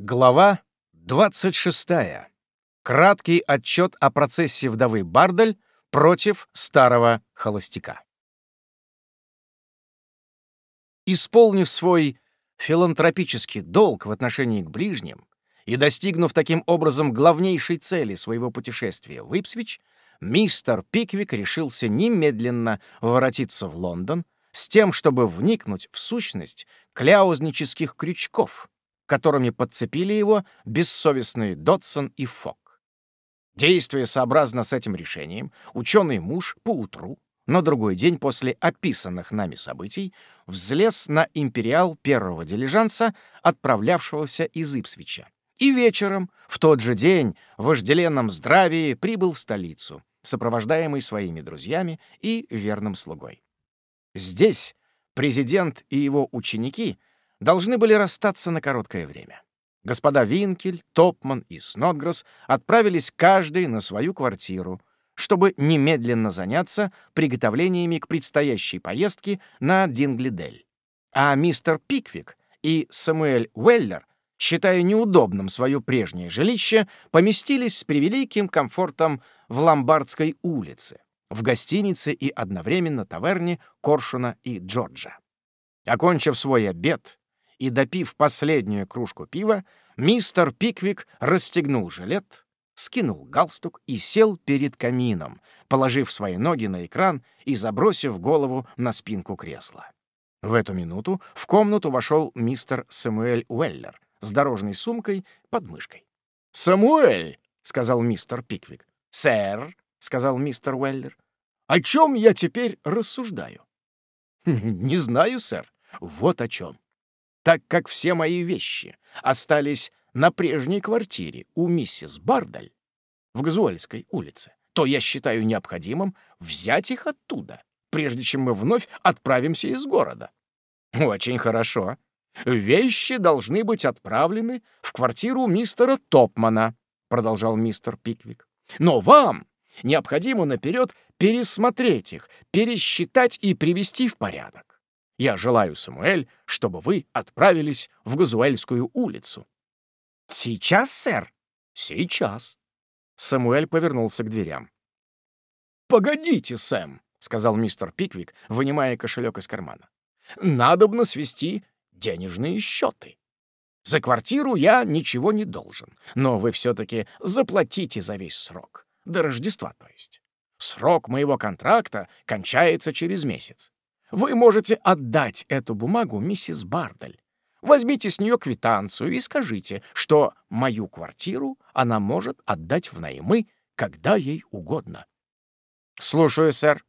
Глава 26. Краткий отчет о процессе вдовы Бардель против старого холостяка. Исполнив свой филантропический долг в отношении к ближним и достигнув таким образом главнейшей цели своего путешествия в Ипсвич, мистер Пиквик решился немедленно воротиться в Лондон с тем, чтобы вникнуть в сущность кляузнических крючков — которыми подцепили его бессовестные Дотсон и Фок. Действуя сообразно с этим решением, ученый муж поутру, на другой день после описанных нами событий, взлез на империал первого дилижанса, отправлявшегося из Ипсвича. И вечером, в тот же день, в вожделенном здравии прибыл в столицу, сопровождаемый своими друзьями и верным слугой. Здесь президент и его ученики должны были расстаться на короткое время. Господа Винкель, Топман и Снотгресс отправились каждый на свою квартиру, чтобы немедленно заняться приготовлениями к предстоящей поездке на Динглидель. А мистер Пиквик и Самуэль Уэллер, считая неудобным свое прежнее жилище, поместились с превеликим комфортом в Ломбардской улице, в гостинице и одновременно таверне Коршуна и Джорджа. Окончив свой обед и допив последнюю кружку пива, мистер Пиквик расстегнул жилет, скинул галстук и сел перед камином, положив свои ноги на экран и забросив голову на спинку кресла. В эту минуту в комнату вошел мистер Самуэль Уэллер с дорожной сумкой под мышкой. «Самуэль!» — сказал мистер Пиквик. «Сэр!» — сказал мистер Уэллер. «О чем я теперь рассуждаю?» «Не знаю, сэр. Вот о чем так как все мои вещи остались на прежней квартире у миссис Бардаль в Газуэльской улице, то я считаю необходимым взять их оттуда, прежде чем мы вновь отправимся из города. Очень хорошо. Вещи должны быть отправлены в квартиру мистера Топмана, продолжал мистер Пиквик. Но вам необходимо наперед пересмотреть их, пересчитать и привести в порядок. Я желаю, Самуэль, чтобы вы отправились в Газуэльскую улицу». «Сейчас, сэр?» «Сейчас». Самуэль повернулся к дверям. «Погодите, Сэм», — сказал мистер Пиквик, вынимая кошелек из кармана. «Надобно свести денежные счеты. За квартиру я ничего не должен, но вы все-таки заплатите за весь срок, до Рождества, то есть. Срок моего контракта кончается через месяц. Вы можете отдать эту бумагу миссис Бардаль. Возьмите с нее квитанцию и скажите, что мою квартиру она может отдать в наймы, когда ей угодно. Слушаю, сэр.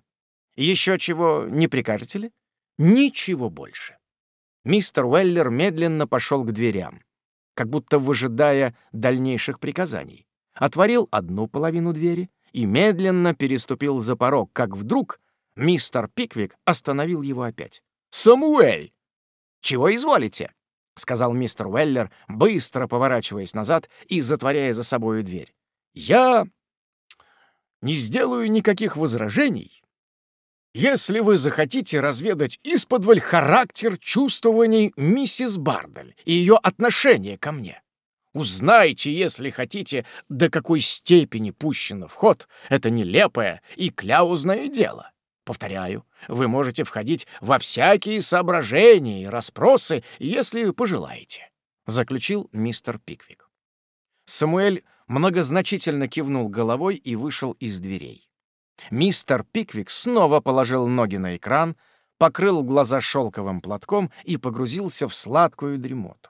Еще чего не прикажете ли? Ничего больше. Мистер Уэллер медленно пошел к дверям, как будто выжидая дальнейших приказаний. Отворил одну половину двери и медленно переступил за порог, как вдруг Мистер Пиквик остановил его опять. «Самуэль!» «Чего изволите?» — сказал мистер Уэллер, быстро поворачиваясь назад и затворяя за собою дверь. «Я не сделаю никаких возражений, если вы захотите разведать исподволь характер чувствований миссис Бардаль и ее отношение ко мне. Узнайте, если хотите, до какой степени пущено в ход это нелепое и кляузное дело. Повторяю, вы можете входить во всякие соображения и расспросы, если пожелаете», — заключил мистер Пиквик. Самуэль многозначительно кивнул головой и вышел из дверей. Мистер Пиквик снова положил ноги на экран, покрыл глаза шелковым платком и погрузился в сладкую дремоту.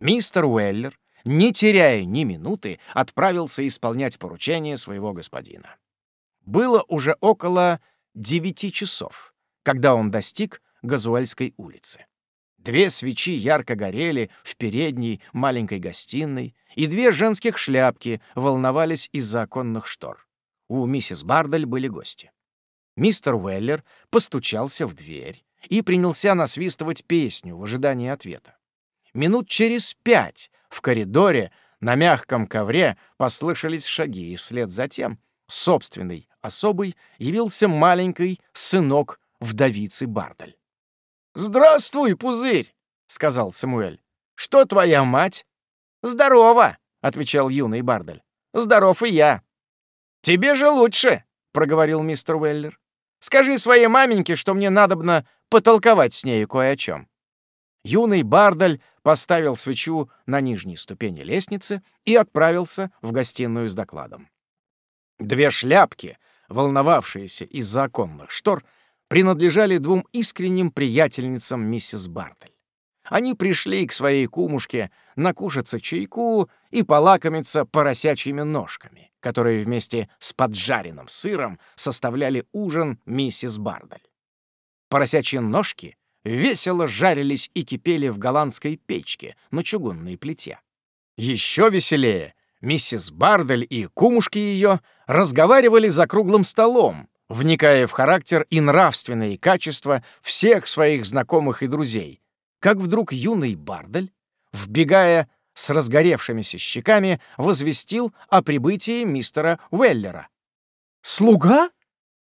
Мистер Уэллер, не теряя ни минуты, отправился исполнять поручение своего господина. Было уже около девяти часов, когда он достиг Газуэльской улицы. Две свечи ярко горели в передней маленькой гостиной, и две женских шляпки волновались из-за оконных штор. У миссис Бардаль были гости. Мистер Уэллер постучался в дверь и принялся насвистывать песню в ожидании ответа. Минут через пять в коридоре на мягком ковре послышались шаги, и вслед за тем собственный особой явился маленький сынок вдовицы Бардаль. «Здравствуй, пузырь!» — сказал Самуэль. «Что твоя мать?» «Здорово!» — отвечал юный Бардель. «Здоров и я!» «Тебе же лучше!» — проговорил мистер Уэллер. «Скажи своей маменьке, что мне надобно потолковать с нею кое о чем». Юный Бардель поставил свечу на нижней ступени лестницы и отправился в гостиную с докладом. Две шляпки, волновавшиеся из-за оконных штор, принадлежали двум искренним приятельницам миссис Бардель. Они пришли к своей кумушке накушаться чайку и полакомиться поросячьими ножками, которые вместе с поджаренным сыром составляли ужин миссис Бардель. Поросячьи ножки весело жарились и кипели в голландской печке на чугунной плите. Еще веселее миссис Бардель и кумушки ее разговаривали за круглым столом, вникая в характер и нравственные качества всех своих знакомых и друзей, как вдруг юный Бардель, вбегая с разгоревшимися щеками, возвестил о прибытии мистера Уэллера. «Слуга?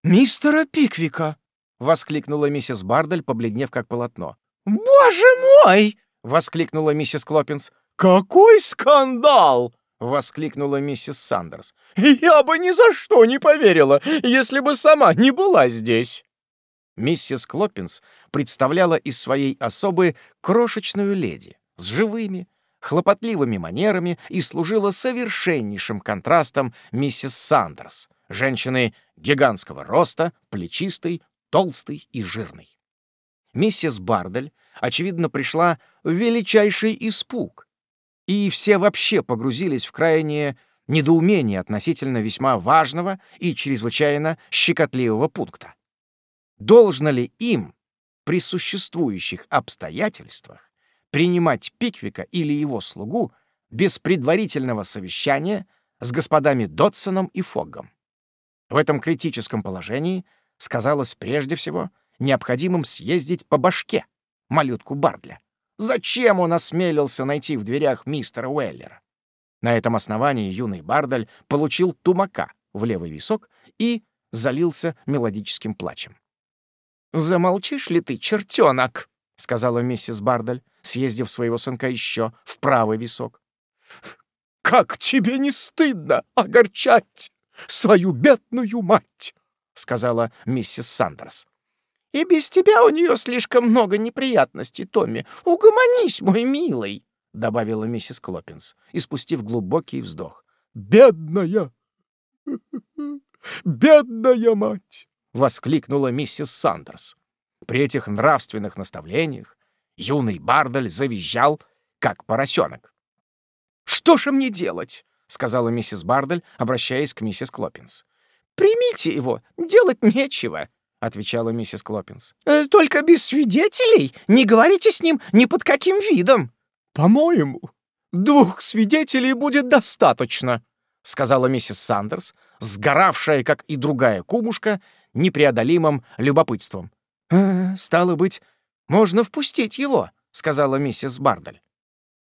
Мистера Пиквика!» — воскликнула миссис Бардель, побледнев как полотно. «Боже мой!» — воскликнула миссис Клоппинс. «Какой скандал!» — воскликнула миссис Сандерс. «Я бы ни за что не поверила, если бы сама не была здесь!» Миссис Клоппинс представляла из своей особы крошечную леди с живыми, хлопотливыми манерами и служила совершеннейшим контрастом миссис Сандерс, женщины гигантского роста, плечистой, толстой и жирной. Миссис Бардель, очевидно, пришла в величайший испуг, и все вообще погрузились в крайнее недоумение относительно весьма важного и чрезвычайно щекотливого пункта. Должно ли им при существующих обстоятельствах принимать Пиквика или его слугу без предварительного совещания с господами Дотсоном и Фоггом? В этом критическом положении сказалось прежде всего необходимым съездить по башке малютку Бардля. Зачем он осмелился найти в дверях мистера Уэллера? На этом основании юный Бардаль получил тумака в левый висок и залился мелодическим плачем. «Замолчишь ли ты, чертенок?» — сказала миссис Бардаль, съездив своего сынка еще в правый висок. «Как тебе не стыдно огорчать свою бедную мать!» — сказала миссис Сандерс. «И без тебя у нее слишком много неприятностей, Томми. Угомонись, мой милый!» — добавила миссис Клоппинс, испустив глубокий вздох. «Бедная! Бедная мать!» — воскликнула миссис Сандерс. При этих нравственных наставлениях юный Бардаль завизжал, как поросенок. «Что же мне делать?» — сказала миссис Бардаль, обращаясь к миссис Клоппинс. «Примите его, делать нечего», — отвечала миссис Клоппинс. «Э, «Только без свидетелей не говорите с ним ни под каким видом». «По-моему, двух свидетелей будет достаточно», — сказала миссис Сандерс, сгоравшая, как и другая кумушка, непреодолимым любопытством. «Э, «Стало быть, можно впустить его», — сказала миссис Бардаль.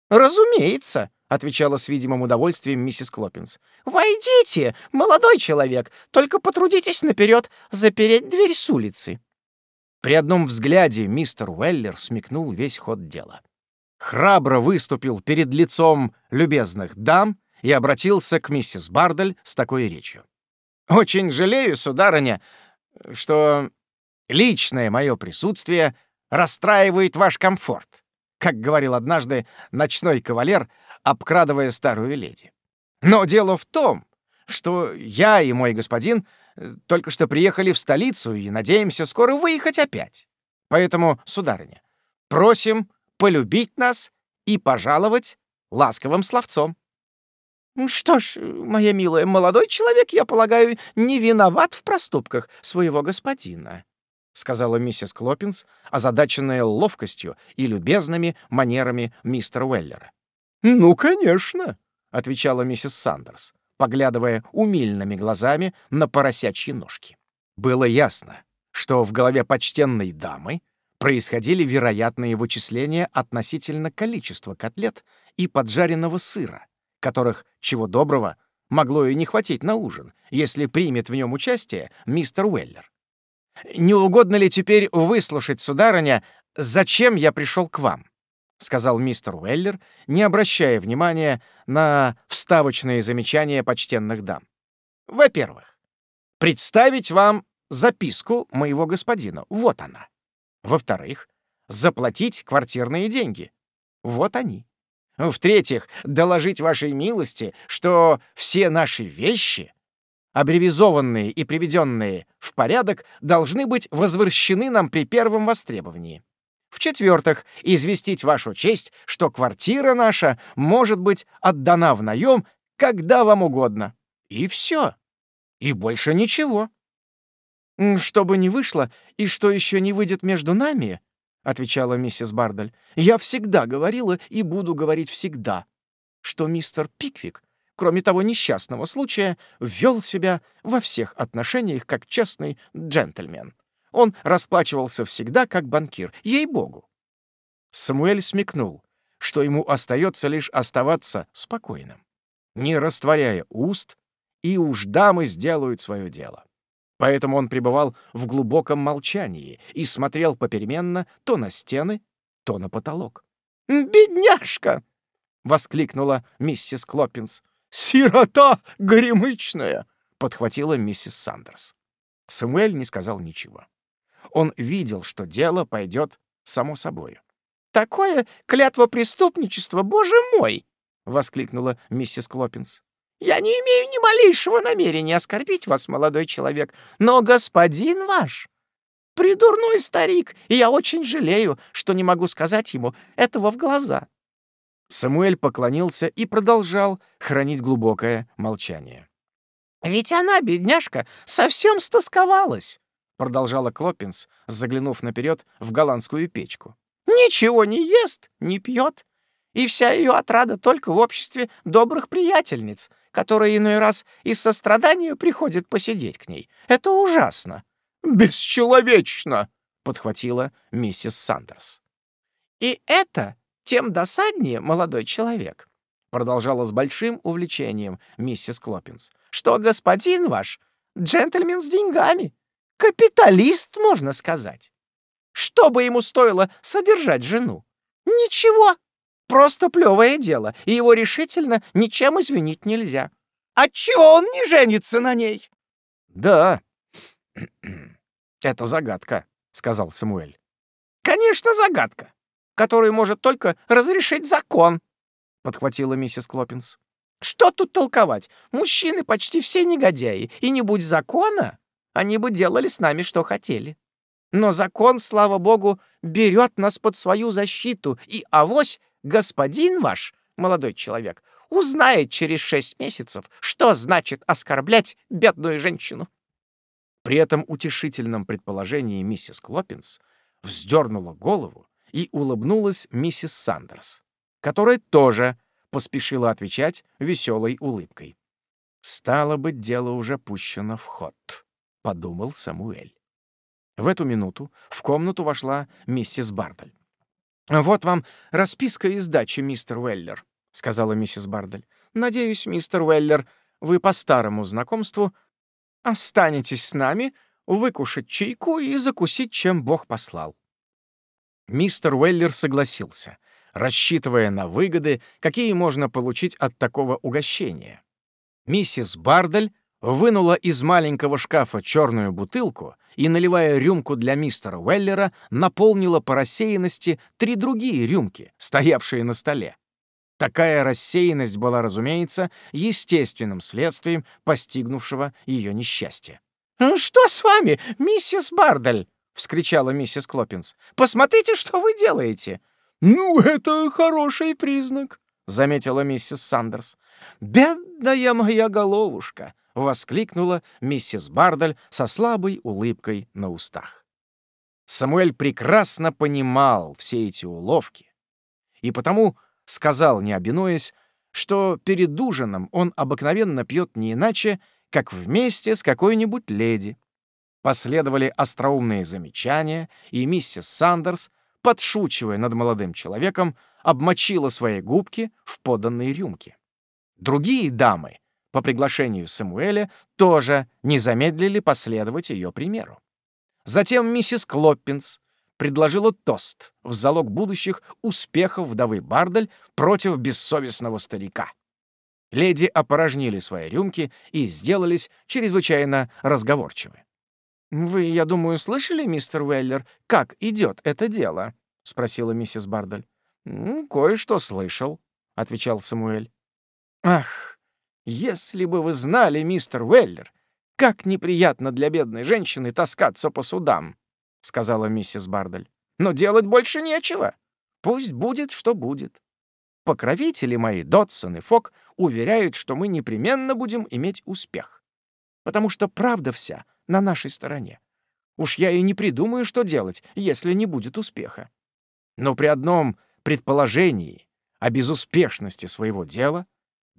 «Разумеется», — отвечала с видимым удовольствием миссис Клоппинс. «Войдите, молодой человек, только потрудитесь наперед запереть дверь с улицы». При одном взгляде мистер Уэллер смекнул весь ход дела. Храбро выступил перед лицом любезных дам и обратился к миссис Бардаль с такой речью. «Очень жалею, сударыня, что личное мое присутствие расстраивает ваш комфорт», как говорил однажды ночной кавалер, обкрадывая старую леди. «Но дело в том, что я и мой господин э, только что приехали в столицу и надеемся скоро выехать опять. Поэтому, сударыня, просим полюбить нас и пожаловать ласковым словцом». «Что ж, моя милая, молодой человек, я полагаю, не виноват в проступках своего господина», — сказала миссис Клоппинс, озадаченная ловкостью и любезными манерами мистера Уэллера. «Ну, конечно», — отвечала миссис Сандерс, поглядывая умильными глазами на поросячьи ножки. Было ясно, что в голове почтенной дамы происходили вероятные вычисления относительно количества котлет и поджаренного сыра, которых, чего доброго, могло и не хватить на ужин, если примет в нем участие мистер Уэллер. «Не угодно ли теперь выслушать, сударыня, зачем я пришел к вам?» Сказал мистер Уэллер, не обращая внимания на вставочные замечания почтенных дам. «Во-первых, представить вам записку моего господина. Вот она. Во-вторых, заплатить квартирные деньги. Вот они. В-третьих, доложить вашей милости, что все наши вещи, абревизованные и приведенные в порядок, должны быть возвращены нам при первом востребовании. В-четвертых, известить вашу честь, что квартира наша может быть отдана в наем, когда вам угодно. И все. И больше ничего. «Чтобы не вышло, и что еще не выйдет между нами», — отвечала миссис Бардаль, «я всегда говорила и буду говорить всегда, что мистер Пиквик, кроме того несчастного случая, вел себя во всех отношениях как честный джентльмен. Он расплачивался всегда как банкир, ей-богу». Самуэль смекнул, что ему остается лишь оставаться спокойным, не растворяя уст, и уж дамы сделают свое дело. Поэтому он пребывал в глубоком молчании и смотрел попеременно то на стены, то на потолок. «Бедняжка!» — воскликнула миссис Клоппинс. «Сирота горемычная!» — подхватила миссис Сандерс. Самуэль не сказал ничего. Он видел, что дело пойдет само собою. «Такое клятво преступничества, боже мой!» — воскликнула миссис Клоппинс. Я не имею ни малейшего намерения оскорбить вас, молодой человек, но господин ваш — придурной старик, и я очень жалею, что не могу сказать ему этого в глаза». Самуэль поклонился и продолжал хранить глубокое молчание. «Ведь она, бедняжка, совсем стосковалась», — продолжала Клоппинс, заглянув наперед в голландскую печку. «Ничего не ест, не пьет, и вся ее отрада только в обществе добрых приятельниц, которые иной раз из сострадания приходят посидеть к ней. Это ужасно. «Бесчеловечно!» — подхватила миссис Сандерс. «И это тем досаднее, молодой человек», — продолжала с большим увлечением миссис Клоппинс, «что господин ваш — джентльмен с деньгами, капиталист, можно сказать. Что бы ему стоило содержать жену? Ничего, Просто плевое дело, и его решительно ничем извинить нельзя. Отчего он не женится на ней? Да, это загадка, сказал Самуэль. Конечно, загадка, которую может только разрешить закон, подхватила миссис Клоппинс. Что тут толковать? Мужчины почти все негодяи, и не будь закона, они бы делали с нами, что хотели. Но закон, слава богу, берет нас под свою защиту, и авось господин ваш, молодой человек, узнает через шесть месяцев, что значит оскорблять бедную женщину». При этом утешительном предположении миссис Клоппинс вздернула голову и улыбнулась миссис Сандерс, которая тоже поспешила отвечать веселой улыбкой. «Стало быть, дело уже пущено в ход», — подумал Самуэль. В эту минуту в комнату вошла миссис Бардаль. «Вот вам расписка и сдача, мистер Уэллер», — сказала миссис Бардель. «Надеюсь, мистер Уэллер, вы по старому знакомству останетесь с нами, выкушать чайку и закусить, чем Бог послал». Мистер Уэллер согласился, рассчитывая на выгоды, какие можно получить от такого угощения. Миссис Бардель вынула из маленького шкафа черную бутылку и, наливая рюмку для мистера Уэллера, наполнила по рассеянности три другие рюмки, стоявшие на столе. Такая рассеянность была, разумеется, естественным следствием постигнувшего ее несчастья. «Ну «Что с вами, миссис Бардель?» — вскричала миссис Клоппинс. «Посмотрите, что вы делаете!» «Ну, это хороший признак», — заметила миссис Сандерс. «Бедная моя головушка!» — воскликнула миссис Бардаль со слабой улыбкой на устах. Самуэль прекрасно понимал все эти уловки, и потому сказал, не обинуясь, что перед ужином он обыкновенно пьет не иначе, как вместе с какой-нибудь леди. Последовали остроумные замечания, и миссис Сандерс, подшучивая над молодым человеком, обмочила свои губки в поданной рюмке. Другие дамы по приглашению Самуэля тоже не замедлили последовать ее примеру. Затем миссис Клоппинс предложила тост в залог будущих успехов вдовы Бардель против бессовестного старика. Леди опорожнили свои рюмки и сделались чрезвычайно разговорчивы. «Вы, я думаю, слышали, мистер Уэллер, как идет это дело?» — спросила миссис Бардель. «Кое-что слышал», — отвечал Самуэль. «Ах, если бы вы знали, мистер Уэллер, как неприятно для бедной женщины таскаться по судам», — сказала миссис Бардель. «Но делать больше нечего. Пусть будет, что будет. Покровители мои, Дотсон и Фок, уверяют, что мы непременно будем иметь успех. Потому что правда вся на нашей стороне. Уж я и не придумаю, что делать, если не будет успеха. Но при одном предположении о безуспешности своего дела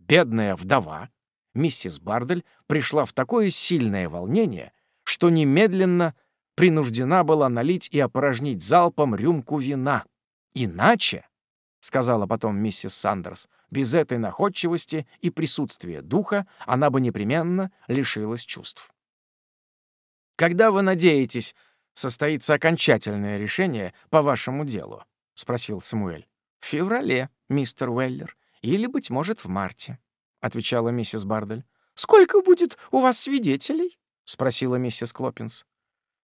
бедная вдова, миссис Бардель, пришла в такое сильное волнение, что немедленно принуждена была налить и опорожнить залпом рюмку вина. Иначе, — сказала потом миссис Сандерс, — без этой находчивости и присутствия духа она бы непременно лишилась чувств. «Когда вы надеетесь, состоится окончательное решение по вашему делу?» — спросил Самуэль. «В феврале, мистер Уэллер, или, быть может, в марте», — отвечала миссис Бардель. «Сколько будет у вас свидетелей?» — спросила миссис Клоппинс.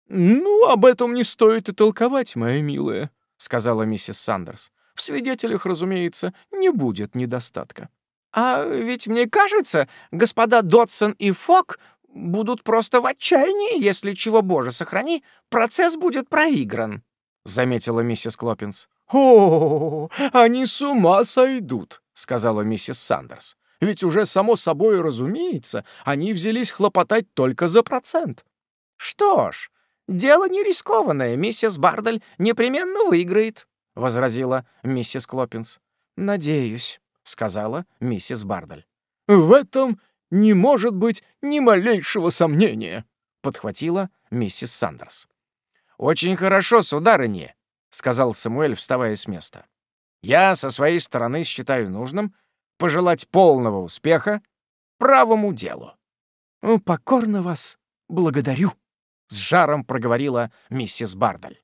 «Ну, об этом не стоит и толковать, моя милая», — сказала миссис Сандерс. «В свидетелях, разумеется, не будет недостатка». «А ведь мне кажется, господа Дотсон и Фок будут просто в отчаянии, если, чего боже сохрани, процесс будет проигран», — заметила миссис Клоппинс. «О, они с ума сойдут», — сказала миссис Сандерс. «Ведь уже само собой разумеется, они взялись хлопотать только за процент». «Что ж, «Дело не рискованное, миссис Бардель непременно выиграет», — возразила миссис Клоппинс. «Надеюсь», — сказала миссис Бардель. «В этом не может быть ни малейшего сомнения», — подхватила миссис Сандерс. «Очень хорошо, сударыня», — сказал Самуэль, вставая с места. «Я со своей стороны считаю нужным пожелать полного успеха правому делу». «Покорно вас благодарю», — с жаром проговорила миссис Бардаль.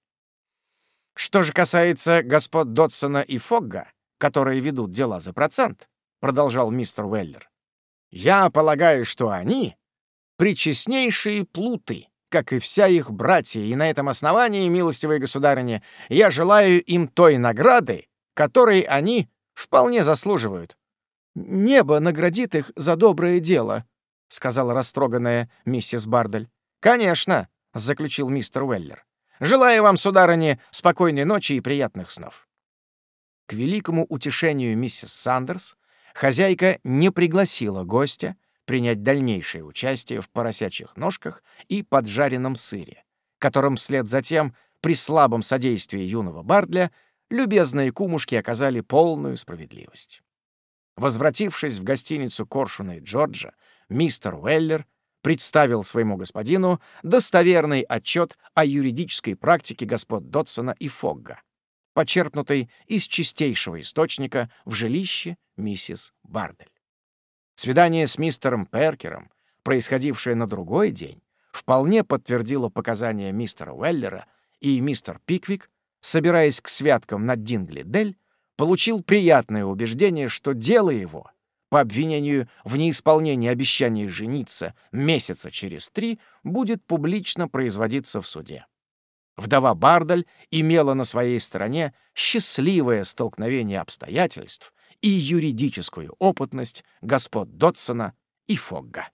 «Что же касается господ Дотсона и Фогга, которые ведут дела за процент», — продолжал мистер Уэллер, «я полагаю, что они — причестнейшие плуты, как и вся их братья, и на этом основании, милостивые государыни, я желаю им той награды, которой они вполне заслуживают». «Небо наградит их за доброе дело», — сказала растроганная миссис Бардаль. «Конечно», — заключил мистер Уэллер. «Желаю вам, сударыни, спокойной ночи и приятных снов». К великому утешению миссис Сандерс хозяйка не пригласила гостя принять дальнейшее участие в поросячьих ножках и поджаренном сыре, которым вслед за тем, при слабом содействии юного Бардля, любезные кумушки оказали полную справедливость. Возвратившись в гостиницу Коршуна и Джорджа, мистер Уэллер представил своему господину достоверный отчет о юридической практике господ Дотсона и Фогга, почерпнутый из чистейшего источника в жилище миссис Бардель. Свидание с мистером Перкером, происходившее на другой день, вполне подтвердило показания мистера Уэллера, и мистер Пиквик, собираясь к святкам на Дингли-Дель, получил приятное убеждение, что дело его по обвинению в неисполнении обещания жениться месяца через три будет публично производиться в суде. Вдова Бардаль имела на своей стороне счастливое столкновение обстоятельств и юридическую опытность господ Дотсона и Фогга.